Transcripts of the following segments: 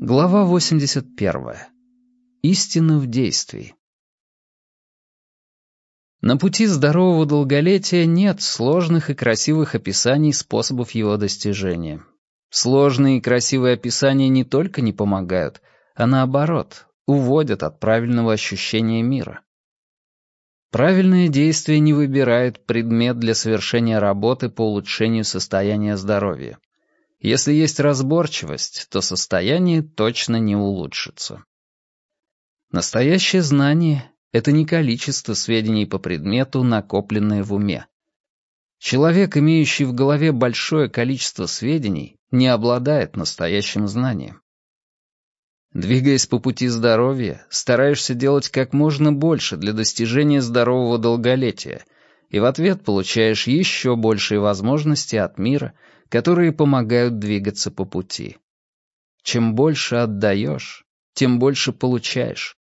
Глава 81. Истина в действии. На пути здорового долголетия нет сложных и красивых описаний способов его достижения. Сложные и красивые описания не только не помогают, а наоборот, уводят от правильного ощущения мира. Правильное действие не выбирает предмет для совершения работы по улучшению состояния здоровья. Если есть разборчивость, то состояние точно не улучшится. Настоящее знание — это не количество сведений по предмету, накопленное в уме. Человек, имеющий в голове большое количество сведений, не обладает настоящим знанием. Двигаясь по пути здоровья, стараешься делать как можно больше для достижения здорового долголетия, и в ответ получаешь еще большие возможности от мира — которые помогают двигаться по пути. Чем больше отдаешь, тем больше получаешь.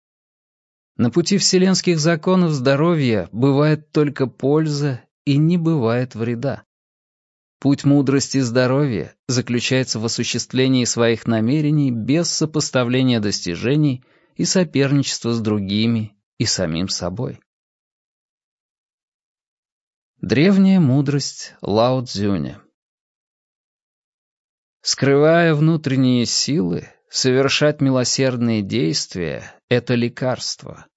На пути вселенских законов здоровья бывает только польза и не бывает вреда. Путь мудрости здоровья заключается в осуществлении своих намерений без сопоставления достижений и соперничества с другими и самим собой. Древняя мудрость Лао Цзюня Скрывая внутренние силы, совершать милосердные действия — это лекарство.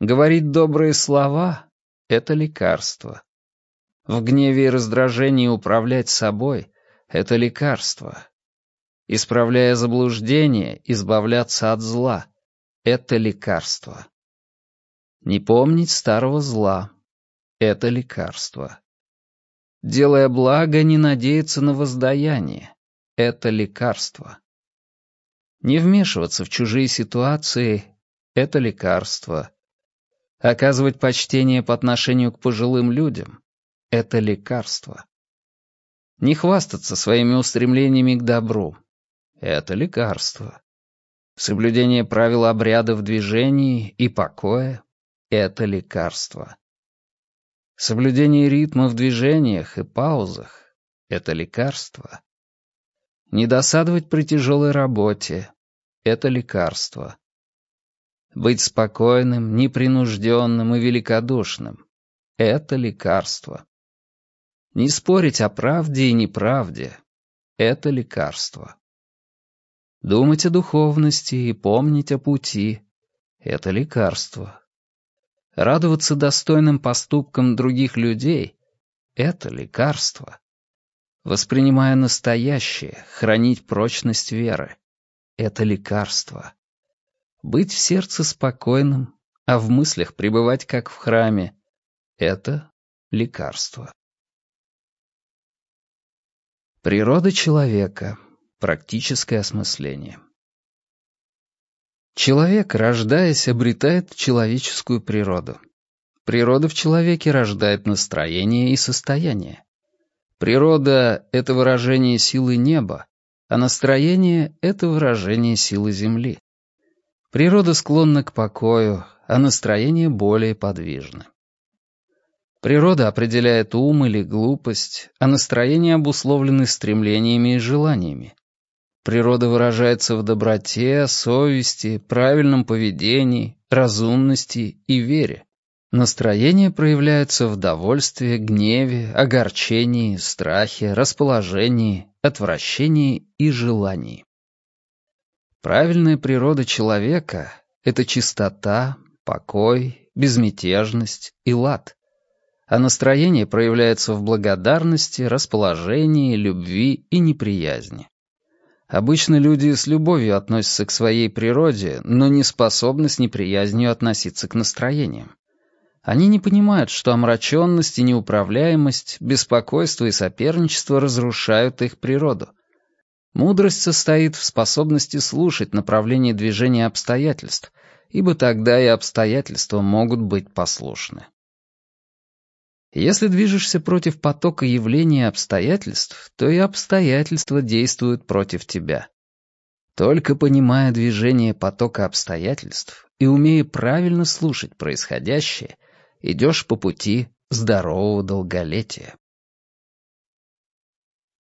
Говорить добрые слова — это лекарство. В гневе и раздражении управлять собой — это лекарство. Исправляя заблуждение, избавляться от зла — это лекарство. Не помнить старого зла — это лекарство. Делая благо, не надеяться на воздаяние это лекарство. Не вмешиваться в чужие ситуации — это лекарство. Оказывать почтение по отношению к пожилым людям — это лекарство. Не хвастаться своими устремлениями к добру — это лекарство. Соблюдение правил обряда в движении и покоя — это лекарство. Соблюдение ритма в движениях и паузах — это лекарство. Не досадовать при тяжелой работе — это лекарство. Быть спокойным, непринужденным и великодушным — это лекарство. Не спорить о правде и неправде — это лекарство. Думать о духовности и помнить о пути — это лекарство. Радоваться достойным поступкам других людей — это лекарство. Воспринимая настоящее, хранить прочность веры — это лекарство. Быть в сердце спокойным, а в мыслях пребывать как в храме — это лекарство. Природа человека. Практическое осмысление. Человек, рождаясь, обретает человеческую природу. Природа в человеке рождает настроение и состояние. Природа — это выражение силы неба, а настроение — это выражение силы земли. Природа склонна к покою, а настроение более подвижно. Природа определяет ум или глупость, а настроение обусловлены стремлениями и желаниями. Природа выражается в доброте, совести, правильном поведении, разумности и вере. Настроение проявляется в довольстве, гневе, огорчении, страхе, расположении, отвращении и желании. Правильная природа человека — это чистота, покой, безмятежность и лад. А настроение проявляется в благодарности, расположении, любви и неприязни. Обычно люди с любовью относятся к своей природе, но не способны с неприязнью относиться к настроениям. Они не понимают, что омраченность и неуправляемость, беспокойство и соперничество разрушают их природу. Мудрость состоит в способности слушать направление движения обстоятельств, ибо тогда и обстоятельства могут быть послушны. Если движешься против потока явлений и обстоятельств, то и обстоятельства действуют против тебя. Только понимая движение потока обстоятельств и умея правильно слушать происходящее — идешь по пути здорового долголетия.